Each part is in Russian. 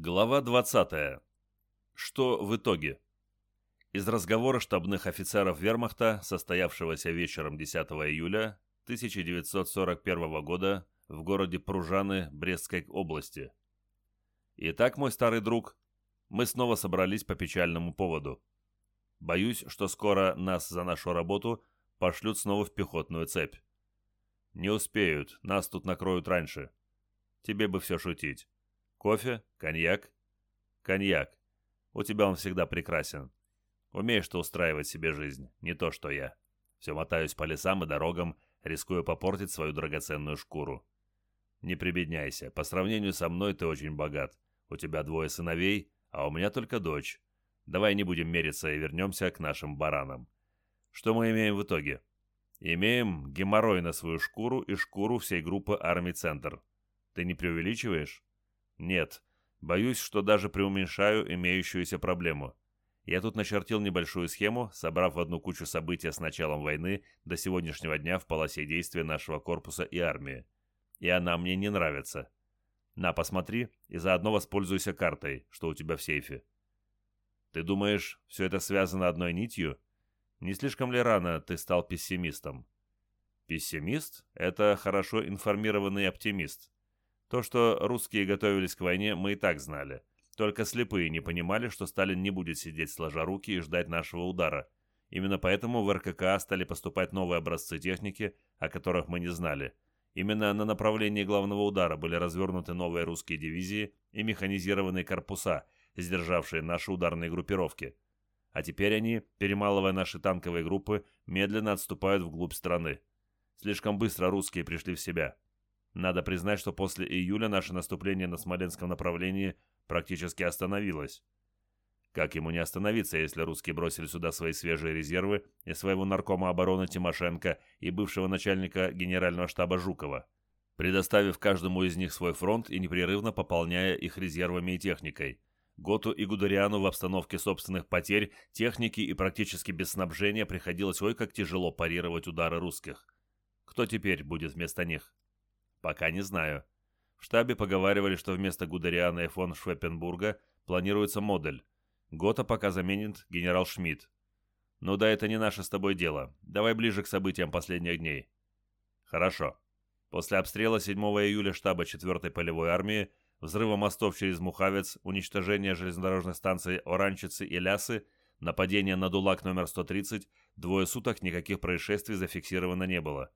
Глава 20. Что в итоге? Из разговора штабных офицеров вермахта, состоявшегося вечером 10 июля 1941 года в городе Пружаны Брестской области. Итак, мой старый друг, мы снова собрались по печальному поводу. Боюсь, что скоро нас за нашу работу пошлют снова в пехотную цепь. Не успеют, нас тут накроют раньше. Тебе бы все шутить. Кофе? Коньяк? Коньяк. У тебя он всегда прекрасен. Умеешь ты устраивать себе жизнь, не то что я. Все мотаюсь по лесам и дорогам, рискуя попортить свою драгоценную шкуру. Не прибедняйся, по сравнению со мной ты очень богат. У тебя двое сыновей, а у меня только дочь. Давай не будем мериться и вернемся к нашим баранам. Что мы имеем в итоге? Имеем геморрой на свою шкуру и шкуру всей группы армий «Центр». Ты не преувеличиваешь? Нет, боюсь, что даже преуменьшаю имеющуюся проблему. Я тут начертил небольшую схему, собрав в одну кучу события с началом войны до сегодняшнего дня в полосе действия нашего корпуса и армии. И она мне не нравится. На, посмотри, и заодно воспользуйся картой, что у тебя в сейфе. Ты думаешь, все это связано одной нитью? Не слишком ли рано ты стал пессимистом? Пессимист – это хорошо информированный оптимист. То, что русские готовились к войне, мы и так знали. Только слепые не понимали, что Сталин не будет сидеть сложа руки и ждать нашего удара. Именно поэтому в РККА стали поступать новые образцы техники, о которых мы не знали. Именно на направлении главного удара были развернуты новые русские дивизии и механизированные корпуса, сдержавшие наши ударные группировки. А теперь они, перемалывая наши танковые группы, медленно отступают вглубь страны. Слишком быстро русские пришли в себя. Надо признать, что после июля наше наступление на Смоленском направлении практически остановилось. Как ему не остановиться, если русские бросили сюда свои свежие резервы и своего наркома обороны Тимошенко и бывшего начальника генерального штаба Жукова, предоставив каждому из них свой фронт и непрерывно пополняя их резервами и техникой. Готу и Гудериану в обстановке собственных потерь, техники и практически без снабжения приходилось ой как тяжело парировать удары русских. Кто теперь будет вместо них? Пока не знаю. В штабе поговаривали, что вместо Гудериана и фон Швеппенбурга планируется модель. Гота пока заменит генерал Шмидт. Ну да, это не наше с тобой дело. Давай ближе к событиям последних дней. Хорошо. После обстрела 7 июля штаба 4-й полевой армии, взрыва мостов через Мухавец, уничтожения железнодорожных станций Оранчицы и Лясы, нападения на Дулак номер 130, двое суток никаких происшествий зафиксировано не было.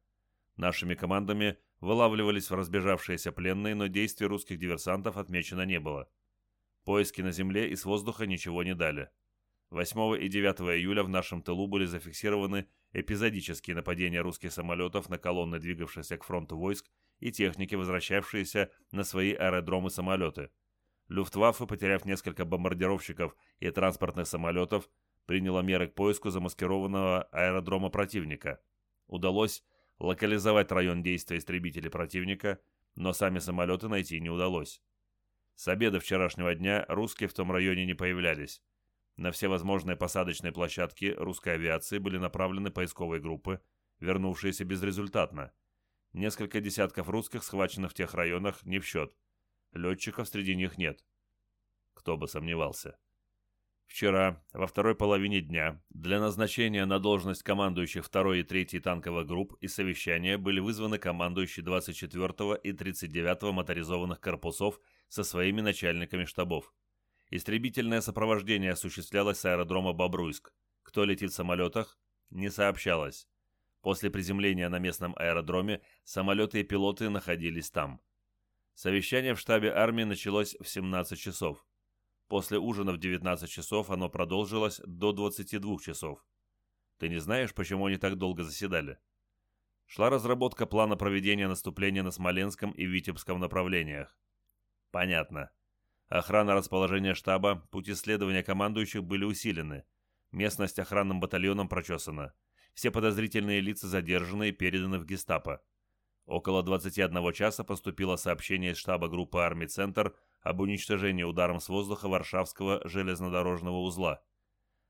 Нашими командами вылавливались в разбежавшиеся пленные, но действий русских диверсантов отмечено не было. Поиски на земле и с воздуха ничего не дали. 8 и 9 июля в нашем тылу были зафиксированы эпизодические нападения русских самолетов на колонны, двигавшиеся к фронту войск, и техники, возвращавшиеся на свои аэродромы самолеты. Люфтваффе, потеряв несколько бомбардировщиков и транспортных самолетов, приняла меры к поиску замаскированного аэродрома противника. Удалось локализовать район действия истребителей противника, но сами самолеты найти не удалось. С обеда вчерашнего дня русские в том районе не появлялись. На все возможные посадочные площадки русской авиации были направлены поисковые группы, вернувшиеся безрезультатно. Несколько десятков русских, схваченных в тех районах, не в счет. Летчиков среди них нет. Кто бы сомневался. Вчера, во второй половине дня, для назначения на должность командующих 2 и 3 танковых групп и совещания были вызваны командующие 24 и 39 моторизованных корпусов со своими начальниками штабов. Истребительное сопровождение осуществлялось с аэродрома Бобруйск. Кто летит в самолетах, не сообщалось. После приземления на местном аэродроме самолеты и пилоты находились там. Совещание в штабе армии началось в 17 часов. После ужина в 19 часов оно продолжилось до 22 часов. Ты не знаешь, почему они так долго заседали? Шла разработка плана проведения наступления на Смоленском и Витебском направлениях. Понятно. Охрана расположения штаба, пути следования командующих были усилены. Местность охранным батальоном прочесана. Все подозрительные лица задержаны и переданы в гестапо. Около 21 часа поступило сообщение из штаба группы армий «Центр» об уничтожении ударом с воздуха Варшавского железнодорожного узла.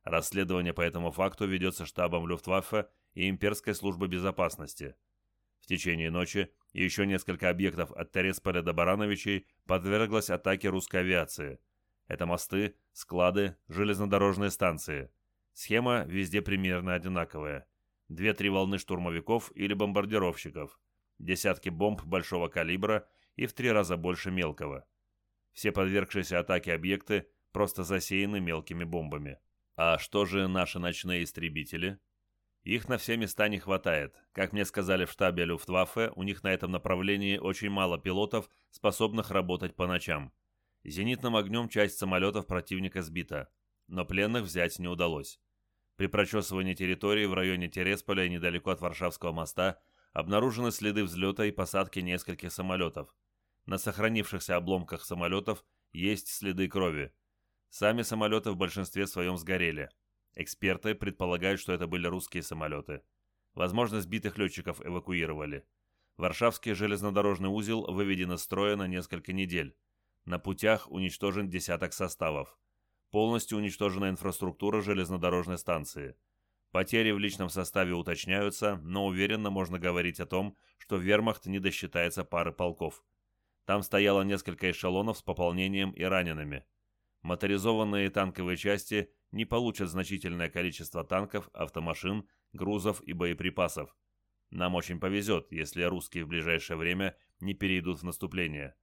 Расследование по этому факту ведется штабом Люфтваффе и Имперской службы безопасности. В течение ночи еще несколько объектов от Тересполя до Барановичей подверглось атаке русской авиации. Это мосты, склады, железнодорожные станции. Схема везде примерно одинаковая. Две-три волны штурмовиков или бомбардировщиков, десятки бомб большого калибра и в три раза больше мелкого. Все подвергшиеся атаке объекты просто засеяны мелкими бомбами. А что же наши ночные истребители? Их на все места не хватает. Как мне сказали в штабе Люфтваффе, у них на этом направлении очень мало пилотов, способных работать по ночам. Зенитным огнем часть самолетов противника сбита, но пленных взять не удалось. При прочесывании территории в районе Тересполя недалеко от Варшавского моста обнаружены следы взлета и посадки нескольких самолетов. На сохранившихся обломках самолетов есть следы крови. Сами самолеты в большинстве своем сгорели – Эксперты предполагают, что это были русские самолеты. Возможно, сбитых летчиков эвакуировали. Варшавский железнодорожный узел выведен из строя на несколько недель. На путях уничтожен десяток составов. Полностью уничтожена инфраструктура железнодорожной станции. Потери в личном составе уточняются, но уверенно можно говорить о том, что вермахт не досчитается пары полков. Там стояло несколько эшелонов с пополнением и ранеными. Моторизованные танковые части не получат значительное количество танков, автомашин, грузов и боеприпасов. Нам очень повезет, если русские в ближайшее время не перейдут в наступление.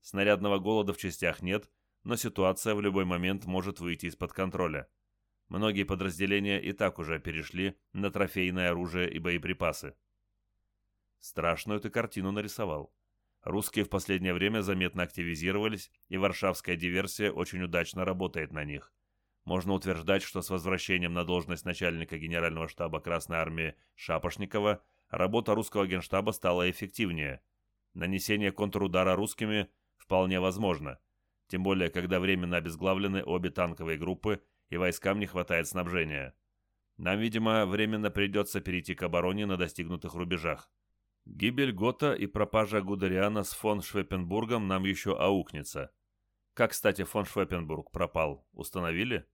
Снарядного голода в частях нет, но ситуация в любой момент может выйти из-под контроля. Многие подразделения и так уже перешли на трофейное оружие и боеприпасы. Страшную ты картину нарисовал. Русские в последнее время заметно активизировались, и варшавская диверсия очень удачно работает на них. Можно утверждать, что с возвращением на должность начальника Генерального штаба Красной Армии Шапошникова работа русского генштаба стала эффективнее. Нанесение контрудара русскими вполне возможно, тем более когда временно обезглавлены обе танковые группы и войскам не хватает снабжения. Нам, видимо, временно придется перейти к обороне на достигнутых рубежах. Гибель Гота и пропажа Гудериана с фон Швепенбургом нам еще аукнется. Как, кстати, фон Швепенбург пропал, установили?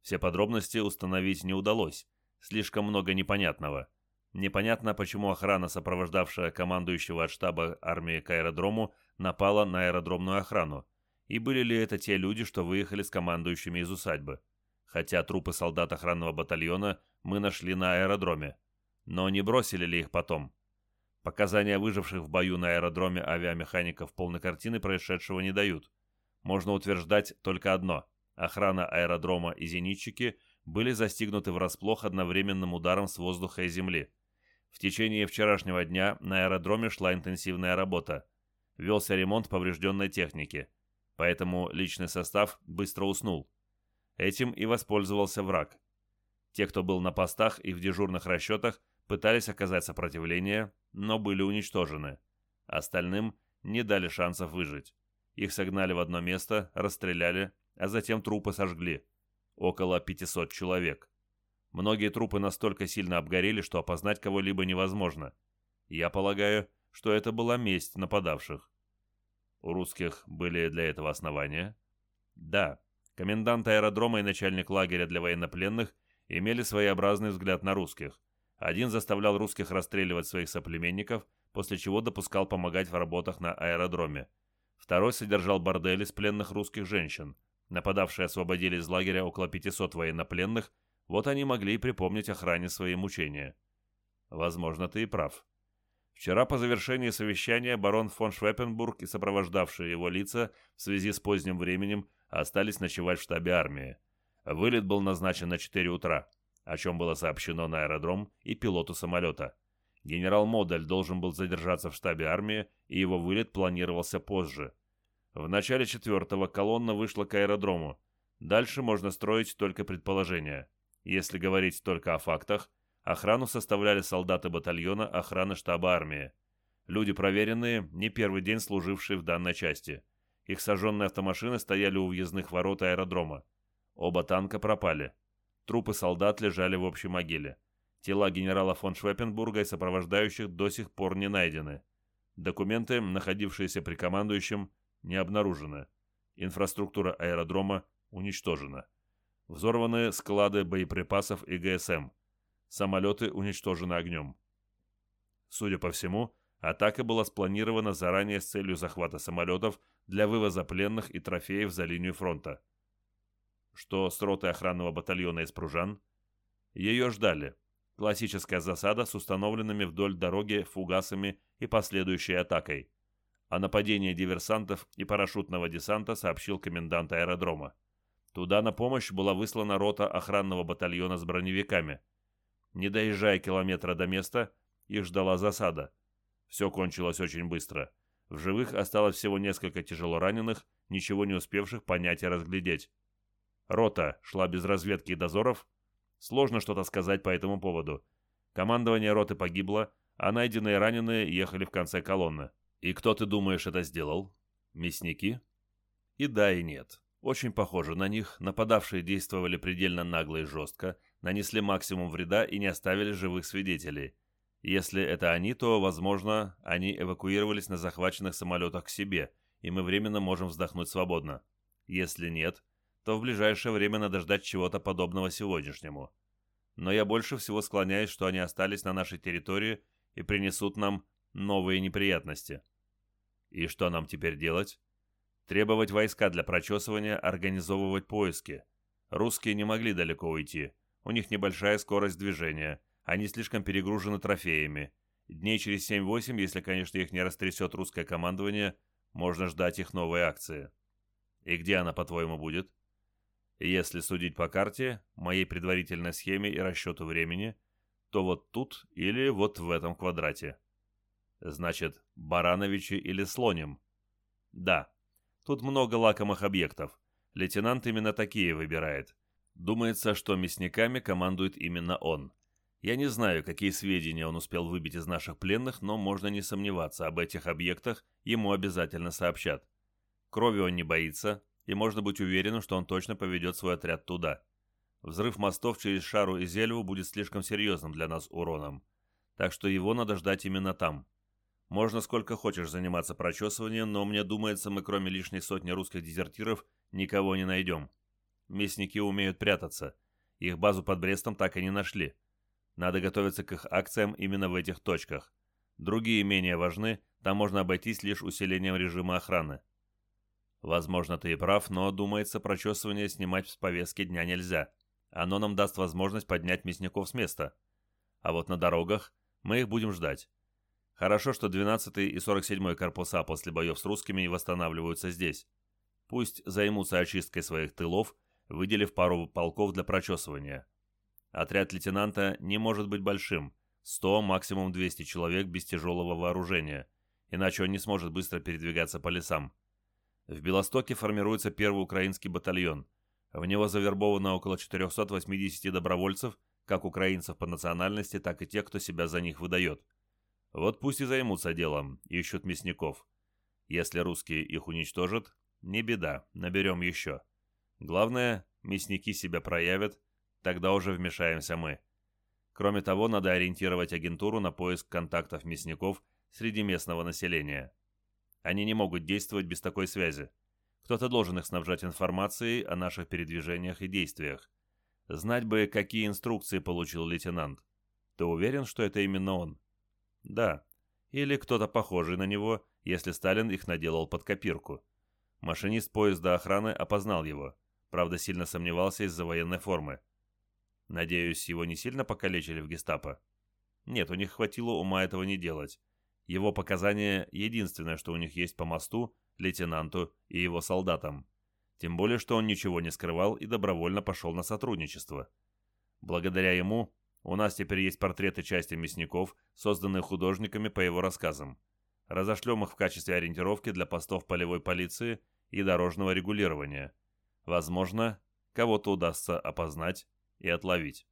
Все подробности установить не удалось. Слишком много непонятного. Непонятно, почему охрана, сопровождавшая командующего от штаба армии к аэродрому, напала на аэродромную охрану. И были ли это те люди, что выехали с командующими из усадьбы? Хотя трупы солдат охранного батальона мы нашли на аэродроме. Но не бросили ли их потом? Показания выживших в бою на аэродроме авиамехаников полной картины происшедшего не дают. Можно утверждать только одно – Охрана аэродрома и зенитчики были застигнуты врасплох одновременным ударом с воздуха и земли. В течение вчерашнего дня на аэродроме шла интенсивная работа. Велся ремонт поврежденной техники, поэтому личный состав быстро уснул. Этим и воспользовался враг. Те, кто был на постах и в дежурных расчетах, пытались оказать сопротивление, но были уничтожены. Остальным не дали шансов выжить. Их согнали в одно место, расстреляли а затем трупы сожгли. Около 500 человек. Многие трупы настолько сильно обгорели, что опознать кого-либо невозможно. Я полагаю, что это была месть нападавших. У русских были для этого основания? Да. Комендант аэродрома и начальник лагеря для военнопленных имели своеобразный взгляд на русских. Один заставлял русских расстреливать своих соплеменников, после чего допускал помогать в работах на аэродроме. Второй содержал бордели с пленных русских женщин. Нападавшие освободили из лагеря около 500 военнопленных, вот они могли и припомнить охране свои мучения. Возможно, ты и прав. Вчера по завершении совещания барон фон Швепенбург и сопровождавшие его лица в связи с поздним временем остались ночевать в штабе армии. Вылет был назначен на 4 утра, о чем было сообщено на аэродром и пилоту самолета. Генерал Модель должен был задержаться в штабе армии, и его вылет планировался позже – в начале четвертого колонна вышла к аэродрому. Дальше можно строить только предположения. Если говорить только о фактах, охрану составляли солдаты батальона охраны штаба армии. Люди проверенные, не первый день служившие в данной части. Их сожженные автомашины стояли у въездных ворот аэродрома. Оба танка пропали. Трупы солдат лежали в общей могиле. Тела генерала фон Швепенбурга и сопровождающих до сих пор не найдены. Документы, находившиеся при командующем, не обнаружено. Инфраструктура аэродрома уничтожена. Взорваны склады боеприпасов и ГСМ. Самолеты уничтожены огнем. Судя по всему, Атака была спланирована заранее с целью захвата самолетов для вывоза пленных и трофеев за линию фронта. Что с ротой охранного батальона из Пружан? Ее ждали. Классическая засада с установленными вдоль дороги фугасами и последующей атакой. О нападении диверсантов и парашютного десанта сообщил комендант аэродрома. Туда на помощь была выслана рота охранного батальона с броневиками. Не доезжая километра до места, их ждала засада. Все кончилось очень быстро. В живых осталось всего несколько тяжело раненых, ничего не успевших понять и разглядеть. Рота шла без разведки и дозоров. Сложно что-то сказать по этому поводу. Командование роты погибло, а найденные раненые ехали в конце колонны. И кто, ты думаешь, это сделал? Мясники? И да, и нет. Очень похоже на них. Нападавшие действовали предельно нагло и жестко, нанесли максимум вреда и не оставили живых свидетелей. Если это они, то, возможно, они эвакуировались на захваченных самолетах к себе, и мы временно можем вздохнуть свободно. Если нет, то в ближайшее время надо ждать чего-то подобного сегодняшнему. Но я больше всего склоняюсь, что они остались на нашей территории и принесут нам новые неприятности. И что нам теперь делать? Требовать войска для прочесывания, организовывать поиски. Русские не могли далеко уйти. У них небольшая скорость движения. Они слишком перегружены трофеями. Дней через 7-8, если, конечно, их не растрясет русское командование, можно ждать их новой акции. И где она, по-твоему, будет? Если судить по карте, моей предварительной схеме и расчету времени, то вот тут или вот в этом квадрате. Значит, Барановичи или Слоним? Да, тут много лакомых объектов. Лейтенант именно такие выбирает. Думается, что мясниками командует именно он. Я не знаю, какие сведения он успел выбить из наших пленных, но можно не сомневаться, об этих объектах ему обязательно сообщат. Крови он не боится, и можно быть уверенным, что он точно поведет свой отряд туда. Взрыв мостов через Шару и Зельву будет слишком серьезным для нас уроном, так что его надо ждать именно там. Можно сколько хочешь заниматься прочесыванием, но мне думается, мы кроме лишней сотни русских дезертиров никого не найдем. Местники умеют прятаться. Их базу под Брестом так и не нашли. Надо готовиться к их акциям именно в этих точках. Другие менее важны, там можно обойтись лишь усилением режима охраны. Возможно, ты и прав, но, думается, прочесывание снимать с повестки дня нельзя. Оно нам даст возможность поднять мясников с места. А вот на дорогах мы их будем ждать. Хорошо, что 12-й и 47-й корпуса после боев с русскими восстанавливаются здесь. Пусть займутся очисткой своих тылов, выделив пару полков для прочесывания. Отряд лейтенанта не может быть большим, 100, максимум 200 человек без тяжелого вооружения, иначе он не сможет быстро передвигаться по лесам. В Белостоке формируется первый украинский батальон. В него завербовано около 480 добровольцев, как украинцев по национальности, так и тех, кто себя за них выдает. Вот пусть и займутся делом, ищут мясников. Если русские их уничтожат, не беда, наберем еще. Главное, мясники себя проявят, тогда уже вмешаемся мы. Кроме того, надо ориентировать агентуру на поиск контактов мясников среди местного населения. Они не могут действовать без такой связи. Кто-то должен их снабжать информацией о наших передвижениях и действиях. Знать бы, какие инструкции получил лейтенант. Ты уверен, что это именно он? Да. Или кто-то похожий на него, если Сталин их наделал под копирку. Машинист поезда охраны опознал его. Правда, сильно сомневался из-за военной формы. Надеюсь, его не сильно покалечили в гестапо? Нет, у них хватило ума этого не делать. Его показания — единственное, что у них есть по мосту, лейтенанту и его солдатам. Тем более, что он ничего не скрывал и добровольно пошел на сотрудничество. Благодаря ему у нас теперь есть портреты части мясников, созданные художниками по его рассказам. Разошлем их в качестве ориентировки для постов полевой полиции и дорожного регулирования. Возможно, кого-то удастся опознать и отловить.